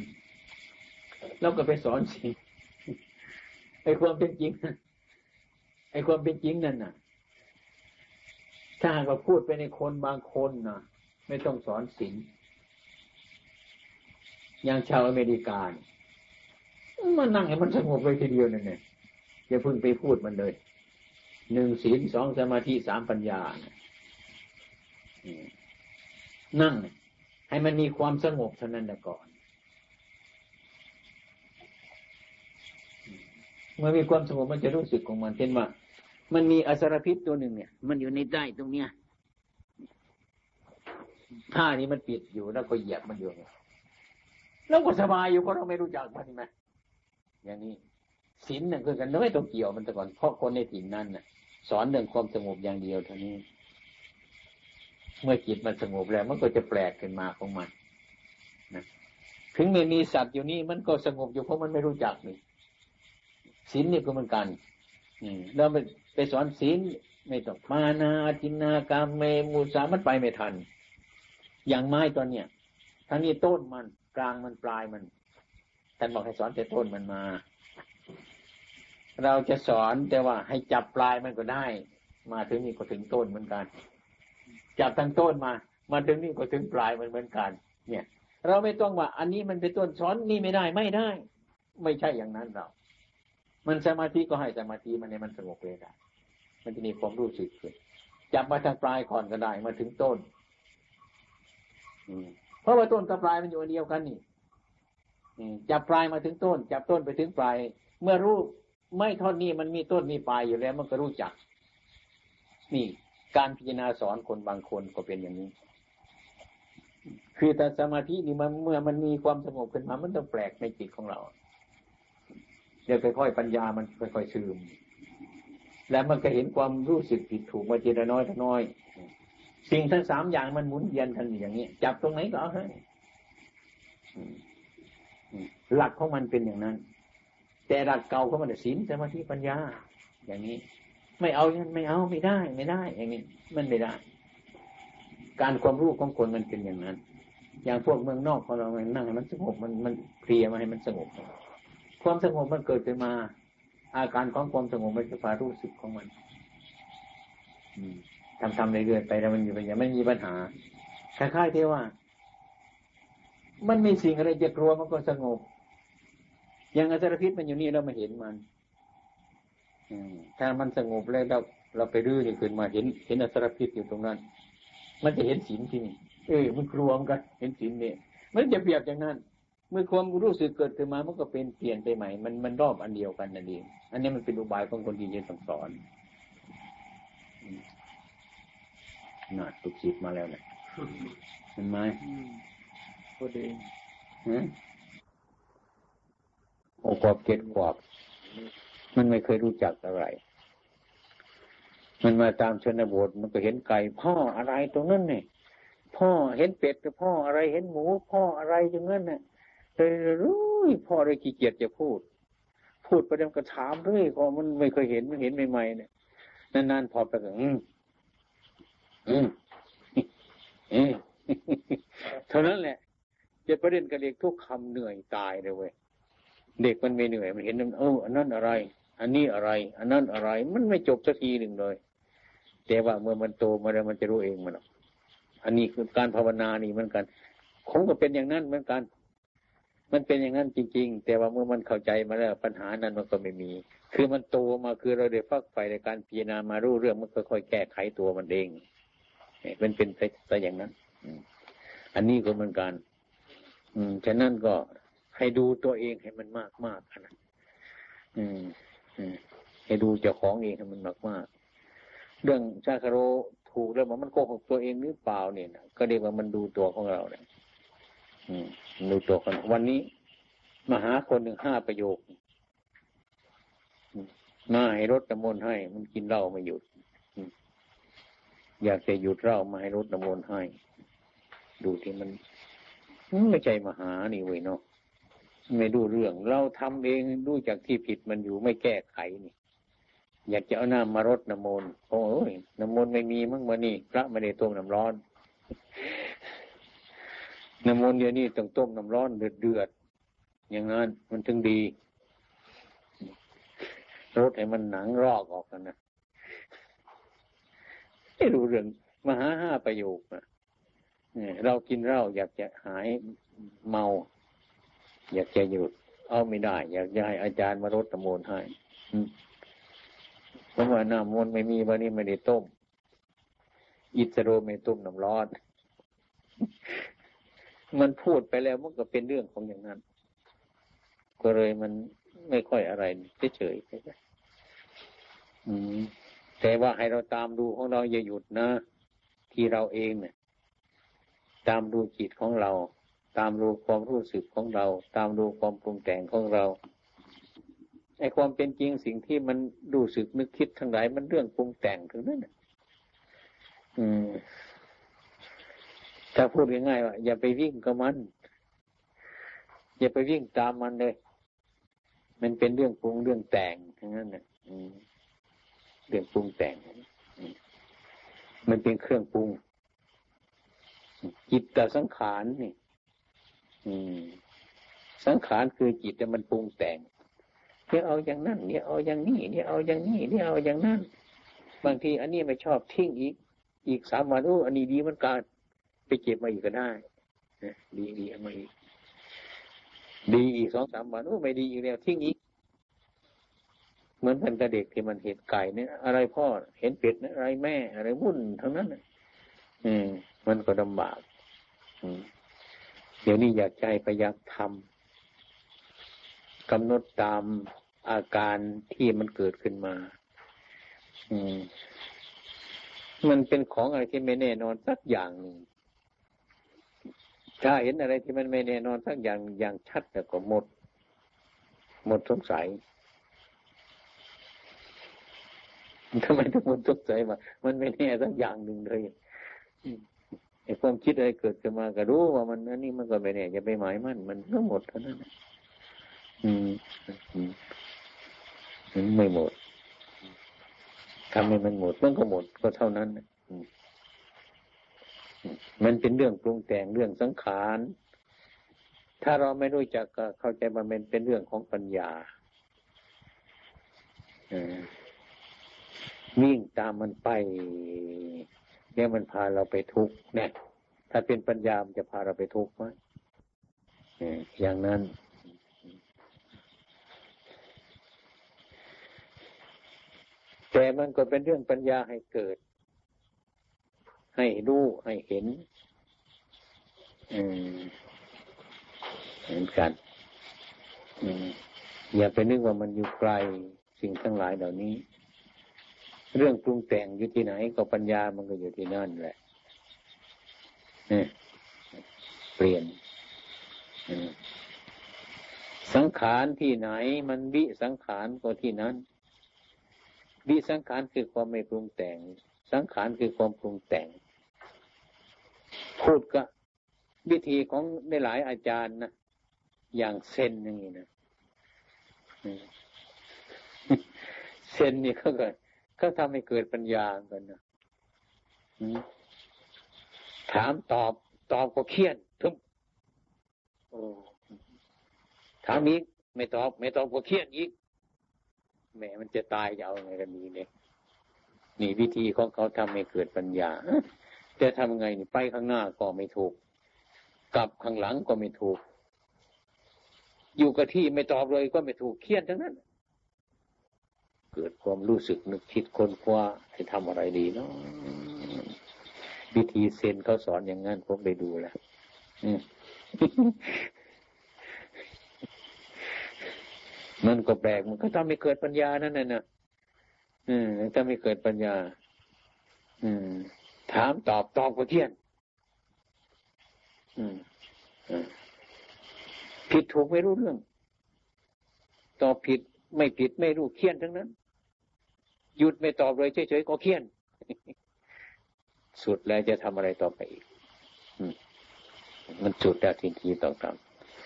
เราก็ไปสอนสิ่งไอ้ความเป็นจริงไอ้ความเป็นจริงนั่นน่ะ ถ้าหากว่าพูดไปในคนบางคนนะไม่ต้องสอนศีล อย่างชาวอเมริกามันนั่งให้มันสงบเลยทีเดียวนั่นเนี่ยอย่าพึ่งไปพูดมันเลยหนึ่งศีลสองสมาธิสามปัญญานั่ง ให้มันมีความสงบเท่านั้นก่อน เมื่อมีความสงบมันจะรู้สึกของมันเช่นว่ามันมีอสรพิษตัวหนึ่งเนี่ย มันอยู่ในใต้ตรงเนี้ยผ้านี้มันปิดอยู่แล้วก็เหยียบมันอยู่เนี่ย เราก็สบายอยู่เพราะเราไม่รู้จักมันไหมอย่างนี้ศีลนั่นคือกันไม่ต้องเกี่ยวมันแต่ก่อนเพราะคนในถิ่นนั้นน่ะ สอนเรื่องความสงบอย่างเดียวเท่านี้ เมื่อจิตมันสงบแล้ว มันก็จะแปลกขึ้นมาของมันนะถึงไม่มีสัตว์อยู่นี่มันก็สงบอยู่เพราะมันไม่รู้จักนี่ศีลนี่ก็เหมือนกัน อืมแล้วไปไปสอนศีลไม่ต้องมานาจินนากามเมมูสามันไปไม่ทัน อย่างไม้ตอนเนี้ยทั้งนี้ต้นมัน กลางมันปลายมันท่านบอกให้สอนแต่ต้นมันมา เราจะสอนแต่ว่าให้จับปลายมันก็ได้ มาถึงนี่ก็ถึงต้นเหมือนกัน จับทั้งต้นมา มาถึงนี่ก็ถึงปลายมันเหมือนกัน เนี่ย เราไม่ต้องว่า อันนี้มันเป็นต้นสอนนี่ไม่ได้ไม่ได้ ไม่ใช่อย่างนั้นเรา มันสมาธิก็ให้สมาธิมันในมันสงบเลยได้มันจะมีความรู้สึกขึ้นจับมาทางปลายก่อนก็ได้ มาถึงต้น อืม เพราะว่าต้นกับปลายมันอยู่อันเดียวกันนี่จับปลายมาถึงต้น จับต้นไปถึงปลาย เมื่อรู้ไม่ท่อนนี้มันมีต้นมีปลายอยู่แล้ว มันก็รู้จัก นี่ การพิจารณาสอนคนบางคนก็เป็นอย่างนี้ คือแต่สมาธินี่มันเมื่อมันมีความสงบขึ้นมา มันต้องแปลกในจิตของเราเดี๋ยวค่อยๆปัญญามันค่อยๆซึมแล้วมันก็เห็นความรู้สึกผิดถูกมาจีละน้อยละน้อย สิ่งทั้งสามอย่างมันหมุนเวียนกันอย่างนี้ จับตรงไหนก็เอาให้หลักของมันเป็นอย่างนั้น แต่หลักเก่าของมันศีลสมาธิปัญญา อย่างนี้ ไม่เอาไม่เอาไม่ได้ ไม่ได้ อย่างนี้ มันไม่ได้ การความรู้ของคนมันเป็นอย่างนั้น อย่างพวกเมืองนอกของเรานั่งมันสงบมันมันเพลียมาให้มันสงบความสงบมันเกิดขึ้นมา อาการของความสงบมันจะพารู้สึกของมัน อืม ทำทำเรื่อยๆไปแล้วมันอยู่ไปอย่างไม่มีปัญหาคล้ายๆที่ว่า มันมีสิ่งอะไรจะกลัวมันก็สงบ อย่างอสรพิษมันอยู่นี่เราม่เห็นมันถ้ามันสงบแล้วเราเราไปรื้อนี่ขึ้นมาเห็น เห็นอสรพิษอยู่ตรงนั้น มันจะเห็นศีลที่นี่เออมันกลัวมันกันเห็นศีลนี่ยมันจะเปรียบอย่างนั้น เมื่อความรู้สึกเกิดขึ้นมามันก็เป็นเปลี่ยนไปใหม่ มันมันรอบอันเดียวกันนั่นเองอันนี้มันเป็นอุบายของคนที่จะสอน น่าตุกจิตมาแล้วเนี่ยเห็นไหมพอดีโอ้กอบเก็ดกอบ มันไม่เคยรู้จักอะไร มันมาตามชนบทมันก็เห็นไก่ พ่ออะไรตรงนั้นเนี่ยพ่อเห็นเป็ดพ่ออะไรเห็นหมู พ่ออะไรตรงนั้นเนี่ยเลยรู้พ่อเลยขี้เกียจจะพูด พูดไปเดี๋ยวก็ถามเรื่อยพอมันไม่เคยเห็นมันเห็นใหม่ๆเนี่ยนานๆพอไปก็ อืมอืมอืมเท่านั้นแหละจะประเด็นกับเด็กทุกคำเหนื่อยตายเลยเว้ยเด็กมันไม่เหนื่อยมันเห็นมันเอออันนั้นอะไร อันนี้อะไร อันนั้นอะไร มันไม่จบสักทีหนึ่งเลย แต่ว่าเมื่อมันโตมาแล้วมันจะรู้เองมันอันนี้คือการภาวนานี่เหมือนกันคงก็เป็นอย่างนั้นเหมือนกัน มันเป็นอย่างนั้นจริง ๆ แต่ว่าเมื่อมันเข้าใจมาแล้วปัญหานั้นมันก็ไม่มี คือมันโตมาคือเราได้ฟักไฟในการพิจารณามารู้เรื่องมันก็ค่อยแก้ไขตัวมันเอง เป็นเป็นไปอย่างนั้นอันนี้ก็เหมือนกัน อืมฉะนั้นก็ให้ดูตัวเองให้มันมากมากนะอืมอืมให้ดูเจ้าของเองให้มันมากมากเรื่องชาคาโรถูกแล้วมันโกหกตัวเองหรือเปล่าเนี่ยก็เรียกว่ามันดูตัวของเราเนี่ยอืมดูตัวคนวันนี้มาหาคนหนึ่งห้าประโยคมาให้รถน้ำมนให้ มันกินเหล้าไม่หยุด อยากจะหยุดเล้ามาให้รถน้ำมนต์ให้ ดูที่มันไม่ใจมหานี่เว้ยเนาะไม่ดูเรื่อง เราทำเองดูจากที่ผิดมันอยู่ไม่แก้ไขนี่ อยากจะเอาน้ำมารดน้ำมนต์โอ้ยน้ำมนต์ไม่มีมั้งมานี่พระไม่ได้ต้มน้ำร้อนน้ำมนต์เดี๋ยวนี้ต้องต้มน้ำร้อนเดือดเดือดอย่างนั้นมันถึงดีรดให้มันหนังรอกออกกันนะ ไม่รู้เรื่องมหาห้าประโยคนะเรากินเหล้าอยากจะหายเมา อยากจะหยุดเอาไม่ได้ อยากจะให้อาจารย์มารดตะมนให้เพราะว่าน้ำมนไม่มีวันนี้ไม่ได้ต้ม อิสโรไม่ต้มน้ำร้อน มันพูดไปแล้วมันก็เป็นเรื่องของอย่างนั้น ก็เลยมันไม่ค่อยอะไรเฉยๆไป แต่ว่าให้เราตามดูของเราอย่าหยุดนะ ที่เราเองเนี่ย ตามดูจิตของเรา ตามรู้ความรู้สึกของเรา ตามรู้ความปรุงแต่งของเราไอ้ความเป็นจริงสิ่งที่มันรู้สึกนึกคิดทั้งหลายมันเรื่องปรุงแต่งถึงนั้นอืมถ้าพูดง่ายๆว่าอย่าไปวิ่งกับมัน อย่าไปวิ่งตามมันเลย มันเป็นเรื่องปรุงเรื่องแต่งทั้งนั้นนะ เรื่องปรุงแต่ง มันเป็นเครื่องปรุง จิตตสังขารนี่สังขารคือจิตแต่มันปรุงแต่งเนี่ยเอาอย่างนั้นเนี่ยเอาอย่างนี้เนี่ยเอาอย่างนี้เนี่ยเอาอย่างนั้น บางทีอันนี้ไม่ชอบทิ้งอีก อีกสามวันโอ้อันนี้ดีมันการไปเก็บมาอีกก็ได้ดีดีเอามาอีกดีอีกสองสามวันโอ้ไม่ดีอีกแล้วทิ้งอีก เหมือนพันกระเด็กที่มันเห็นไก่เนี่ย อะไรพ่อเห็นเป็ดเนี่ยอะไรแม่ อะไรวุ่นทั้งนั้นอืมมันก็ลำบากเดี๋ยวนี้อยากใจพยายามทำกำหนดตามอาการที่มันเกิดขึ้นมา อืม มันเป็นของอะไรที่ไม่แน่นอนสักอย่างหนึ่งถ้าเห็นอะไรที่มันไม่แน่นอนสักอย่างอย่างชัดแต่ก็หมด หมดสงสัย ทำไมต้องหมดสงสัยมามันไม่แน่สักอย่างหนึ่งเลยไอ้ความคิดอะไรเกิดขึ้นมาก็รู้ว่ามันอันนี้มันก็ไม่แน่จะไปหมายมั่นมันก็หมดเท่านั้นอืมมันไม่หมดทำให้มันหมดมันก็หมดก็เท่านั้นมันเป็นเรื่องปรุงแต่งเรื่องสังขารถ้าเราไม่รู้จักเข้าใจมันเป็นเรื่องของปัญญา วิ่งตามมันไป เนี่ยมันพาเราไปทุกข์เนี่ยถ้าเป็นปัญญามันจะพาเราไปทุกข์ไหมอย่างนั้น แต่มันก็เป็นเรื่องปัญญาให้เกิด ให้รู้ให้เห็นเหมือนกันอย่าไปนึกว่ามันอยู่ไกลสิ่งทั้งหลายเหล่านี้ เรื่องปรุงแต่งอยู่ที่ไหนก็ปัญญามันก็อยู่ที่นั่นแหละเปลี่ยนสังขารที่ไหน มันวิสังขารก็ที่นั้นวิสังขารคือความไม่ปรุงแต่ง สังขารคือความปรุงแต่ง พูดก็วิธีของในหลายอาจารย์นะอย่างเซนอย่างนี้นะเซนนี่เขาก็ เขาทำให้เกิดปัญญากันนะถามตอบตอบก็เครียดทุบถามอีกไม่ตอบ ไม่ตอบก็เครียดอีกแหมมันจะตายจะเอาไงกันนี้เนี่ยนี่วิธีของเขาทำให้เกิดปัญญาจะทำไงนี่ไปข้างหน้าก็ไม่ถูก กลับข้างหลังก็ไม่ถูก อยู่กับที่ไม่ตอบเลยก็ไม่ถูกเครียดทั้งนั้น เกิดความรู้สึกนึกคิดค้นคว้าจะทำอะไรดีเนาะวิธีเซนเขาสอนอย่างนั้นผมไปดูแล้วมันก็แปลกมันก็ทำให้เกิดปัญญานั่นน่ะอืมถ้าไม่เกิดปัญญา อืม ถามตอบตอบก็เทียน อืมผิดถูกไม่รู้เรื่อง ตอบผิดไม่ผิดไม่รู้เคียนทั้งนั้น หยุดไม่ตอบเลยเฉยๆก็เคียน สุดแล้วจะทำอะไรต่อไปอีกมันจุดแล้วทีทีต่อ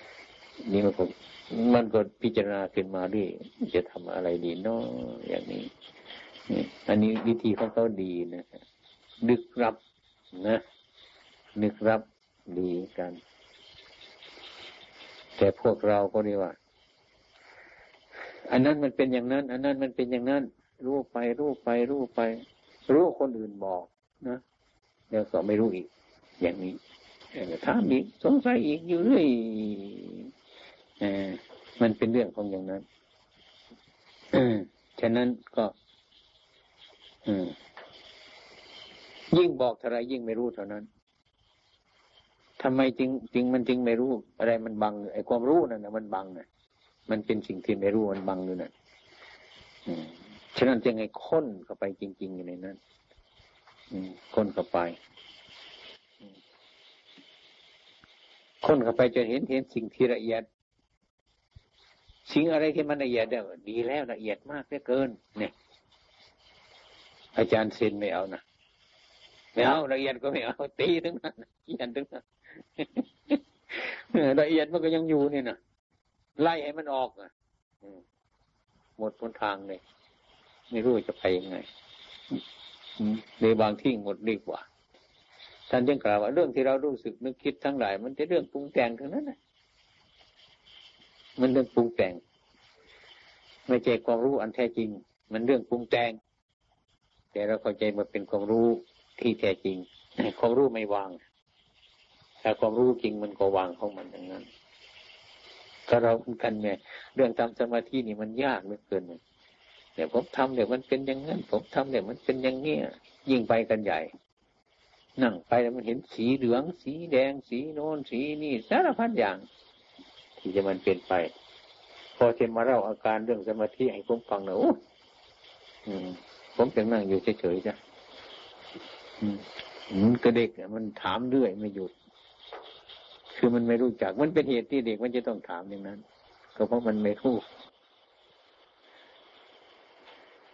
ๆนี่มันก็มันก็พิจารณาขึ้นมาด้วยจะทำอะไรดีเนาะอย่างนี้อันนี้วิธีของเขาดีนะนึกรับนะนึกรับดีกัน แต่พวกเราก็เรียกว่า อันนั้นมันเป็นอย่างนั้น อันนั้นมันเป็นอย่างนั้น รู้ไป รู้ไป รู้ไป รู้คนอื่นบอกนะแล้วก็ไม่รู้อีก อย่างนี้ถามอีกสงสัยอีกอยู่เรื่อยมันเป็นเรื่องของอย่างนั้นฉะนั้นก็ยิ่งบอกเท่าไรยิ่งไม่รู้เท่านั้นทำไมจริงจริงมันจริงไม่รู้ อะไรมันบังไอ้ความรู้นั่นนะมันบังน่ะมันเป็นสิ่งที่ไม่รู้มันบังอยู่นั่น ฉะนั้นจึงไอ้ค้นเข้าไปจริง ๆ อยู่ในนั้นค้นเข้าไปค้นเข้าไปจะเห็นเห็นสิ่งที่ละเอียด สิ่งอะไรที่มันละเอียดเนี่ยดีแล้วละเอียดมากเหลือเกิน เนี่ย อาจารย์เซนไม่เอานะไม่เอาละเอียดก็ไม่เอาตีถึงนั้นเขียนถึงนั้นละเอียดมันก็ยังอยู่นี่นะไล่ให้มันออกอะหมดบนทางเลย ไม่รู้จะไปยังไงในบางที่หมดดีกว่า ท่านจึงกล่าวว่าเรื่องที่เรารู้สึกนึกคิดทั้งหลาย มันจะเรื่องปรุงแต่งทั้งนั้นนะมันเรื่องปรุงแต่ง ไม่ใช่ความรู้อันแท้จริง มันเรื่องปรุงแต่ง แต่เราเข้าใจมาเป็นความรู้ที่แท้จริงความรู้ไม่วางถ้าความรู้จริงมันก็วางของมันอย่างนั้น ก็เรากันไงเรื่องทำสมาธินี่มันยากเหลือเกิน เดี๋ยวผมทำเดี๋ยวมันเป็นอย่างนั้นผมทำเดี๋ยวมันเป็นอย่างเงี้ยยิ่งไปกันใหญ่ นั่งไปแล้วมันเห็นสีเหลือง สีแดง สีโน้นสีนี่สารพัดอย่าง ที่จะมันเปลี่ยนไป พอเทมาเล่าอาการเรื่องสมาธิให้ผมฟังเนะโอ้ผมเพียงนั่งอยู่เฉยๆจ้ะมันกระเด็กมันถามเรื่อยไม่หยุด คือมันไม่รู้จัก มันเป็นเหตุที่เด็กมันจะต้องถามอย่างนั้น ก็เพราะมันไม่รู้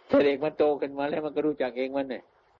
ถ้าเด็กมันโตขึ้นมาแล้วมันก็รู้จักเองมันเนี่ย